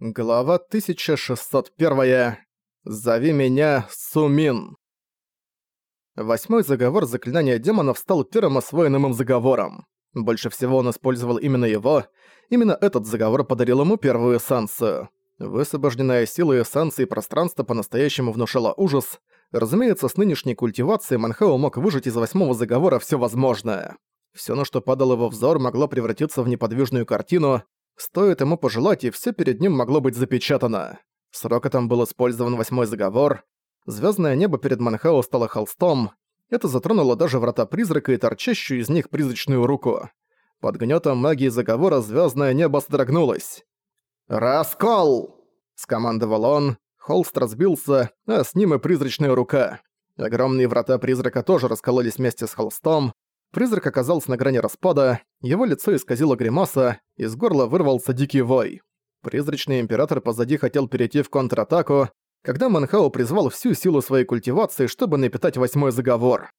Глава 1601. Зови меня Сумин. Восьмой заговор заклинания демонов стал первым освоенным им заговором. Больше всего он использовал именно его. Именно этот заговор подарил ему первую эссенцию. Высвобожденная сила эссенции пространства по-настоящему внушала ужас. Разумеется, с нынешней культивацией Манхао мог выжить из восьмого заговора все возможное. Все, на что падал его взор, могло превратиться в неподвижную картину, Стоит ему пожелать, и все перед ним могло быть запечатано. С рокотом был использован восьмой заговор. Звездное небо перед Манхао стало холстом. Это затронуло даже врата призрака и торчащую из них призрачную руку. Под гнетом магии заговора звездное небо содрогнулось. «Раскол!» – скомандовал он. Холст разбился, а с ним и призрачная рука. Огромные врата призрака тоже раскололись вместе с холстом. Призрак оказался на грани распада, его лицо исказило гримаса, из горла вырвался дикий вой. Призрачный император позади хотел перейти в контратаку, когда Манхао призвал всю силу своей культивации, чтобы напитать восьмой заговор.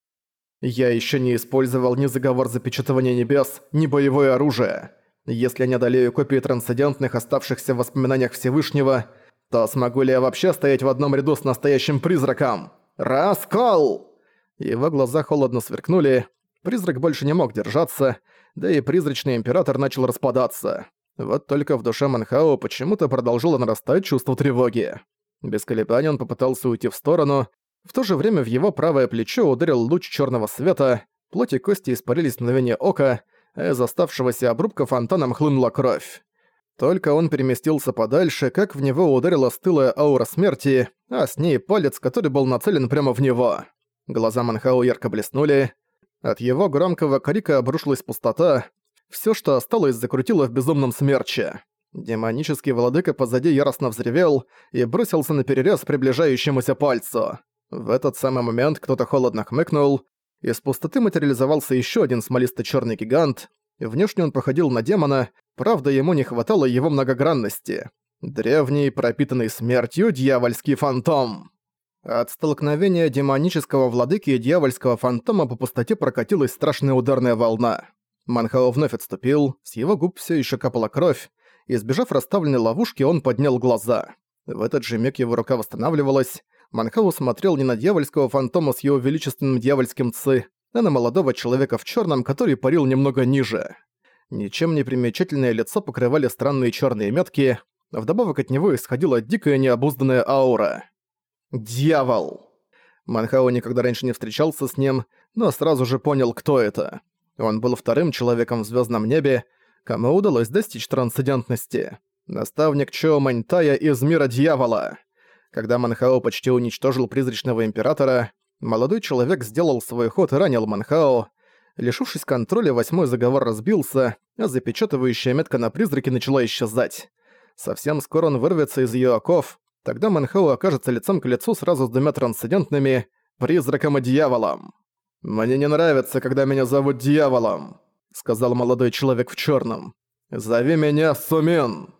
«Я еще не использовал ни заговор запечатывания небес, ни боевое оружие. Если я не одолею копии трансцендентных, оставшихся в воспоминаниях Всевышнего, то смогу ли я вообще стоять в одном ряду с настоящим призраком? Раскол!» Его глаза холодно сверкнули, Призрак больше не мог держаться, да и призрачный император начал распадаться. Вот только в душе Манхао почему-то продолжило нарастать чувство тревоги. Без колебаний он попытался уйти в сторону, в то же время в его правое плечо ударил луч черного света, плоть и кости испарились в мгновение ока, а из оставшегося обрубка фонтаном хлынула кровь. Только он переместился подальше, как в него ударила стылая аура смерти, а с ней палец, который был нацелен прямо в него. Глаза Манхао ярко блеснули, от его громкого крика обрушилась пустота. Всё, что осталось, закрутило в безумном смерче. Демонический владыка позади яростно взревел и бросился на перерез приближающемуся пальцу. В этот самый момент кто-то холодно хмыкнул. Из пустоты материализовался ещё один смолисто-чёрный гигант. Внешне он походил на демона, правда, ему не хватало его многогранности. Древний, пропитанный смертью дьявольский фантом. От столкновения демонического владыки и дьявольского фантома по пустоте прокатилась страшная ударная волна. Манхао вновь отступил, с его губ все еще капала кровь. Избежав расставленной ловушки, он поднял глаза. В этот же миг его рука восстанавливалась. Манхао смотрел не на дьявольского фантома с его величественным дьявольским ци, а на молодого человека в черном, который парил немного ниже. Ничем не примечательное лицо покрывали странные черные метки, вдобавок от него исходила дикая необузданная аура. Дьявол! Манхао никогда раньше не встречался с ним, но сразу же понял, кто это. Он был вторым человеком в звездном небе, кому удалось достичь трансцендентности. Наставник Чо Маньтая из мира дьявола. Когда Манхао почти уничтожил призрачного императора, молодой человек сделал свой ход и ранил Манхао. Лишившись контроля, восьмой заговор разбился, а запечатывающая метка на призраке начала исчезать. Совсем скоро он вырвется из её оков, Тогда Манхау окажется лицом к лицу сразу с двумя трансцендентными, призраком и дьяволом. «Мне не нравится, когда меня зовут дьяволом», — сказал молодой человек в черном. «Зови меня Сумен».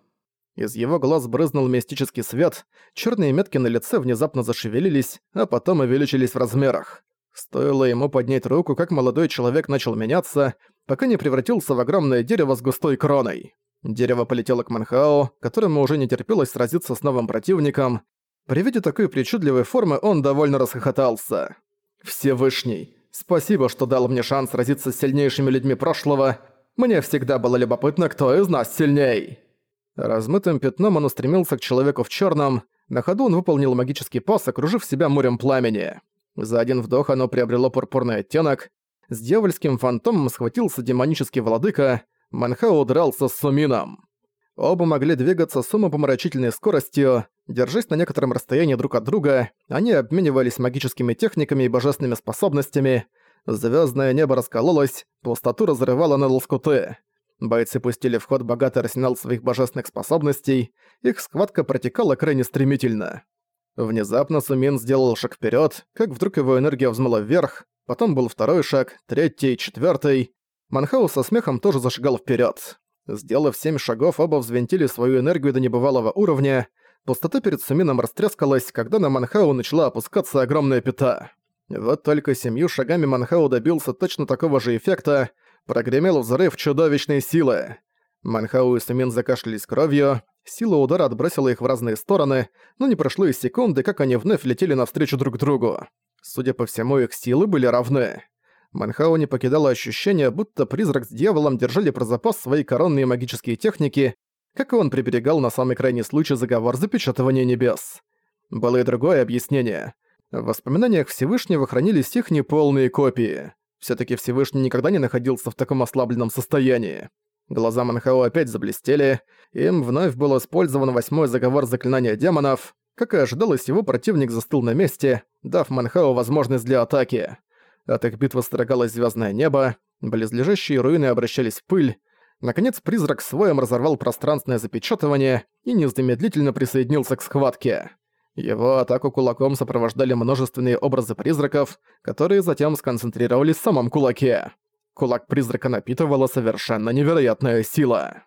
Из его глаз брызнул мистический свет, черные метки на лице внезапно зашевелились, а потом увеличились в размерах. Стоило ему поднять руку, как молодой человек начал меняться, пока не превратился в огромное дерево с густой кроной. Дерево полетело к Манхао, которому уже не терпелось сразиться с новым противником. При виде такой причудливой формы он довольно расхохотался. «Всевышний, спасибо, что дал мне шанс сразиться с сильнейшими людьми прошлого. Мне всегда было любопытно, кто из нас сильней». Размытым пятном он устремился к человеку в черном. На ходу он выполнил магический пас, окружив себя морем пламени. За один вдох оно приобрело пурпурный оттенок. С дьявольским фантомом схватился демонический владыка — Манхао дрался с Сумином. Оба могли двигаться с умопомрачительной скоростью, держась на некотором расстоянии друг от друга, они обменивались магическими техниками и божественными способностями, звездное небо раскололось, пустоту разрывало на лоскуты. Бойцы пустили в ход богатый арсенал своих божественных способностей, их схватка протекала крайне стремительно. Внезапно Сумин сделал шаг вперед, как вдруг его энергия взмыла вверх, потом был второй шаг, третий, четвертый. Манхау со смехом тоже зашагал вперед. Сделав семь шагов, оба взвинтили свою энергию до небывалого уровня. Пустота перед Сумином растрескалась, когда на Манхау начала опускаться огромная пята. Вот только семью шагами Манхау добился точно такого же эффекта. Прогремел взрыв чудовищной силы. Манхау и Сумин закашлялись кровью. Сила удара отбросила их в разные стороны, но не прошло и секунды, как они вновь летели навстречу друг другу. Судя по всему, их силы были равны. Манхау не покидало ощущение, будто призрак с дьяволом держали про запас свои коронные магические техники, как и он приберегал на самый крайний случай заговор запечатывания небес. Было и другое объяснение. В воспоминаниях Всевышнего хранились их неполные копии. все таки Всевышний никогда не находился в таком ослабленном состоянии. Глаза Манхао опять заблестели, им вновь был использован восьмой заговор заклинания демонов. Как и ожидалось, его противник застыл на месте, дав Манхао возможность для атаки. От их битвы строгалось звездное небо, близлежащие руины обращались в пыль. Наконец призрак своем разорвал пространственное запечатывание и незамедлительно присоединился к схватке. Его атаку кулаком сопровождали множественные образы призраков, которые затем сконцентрировались в самом кулаке. Кулак призрака напитывала совершенно невероятная сила.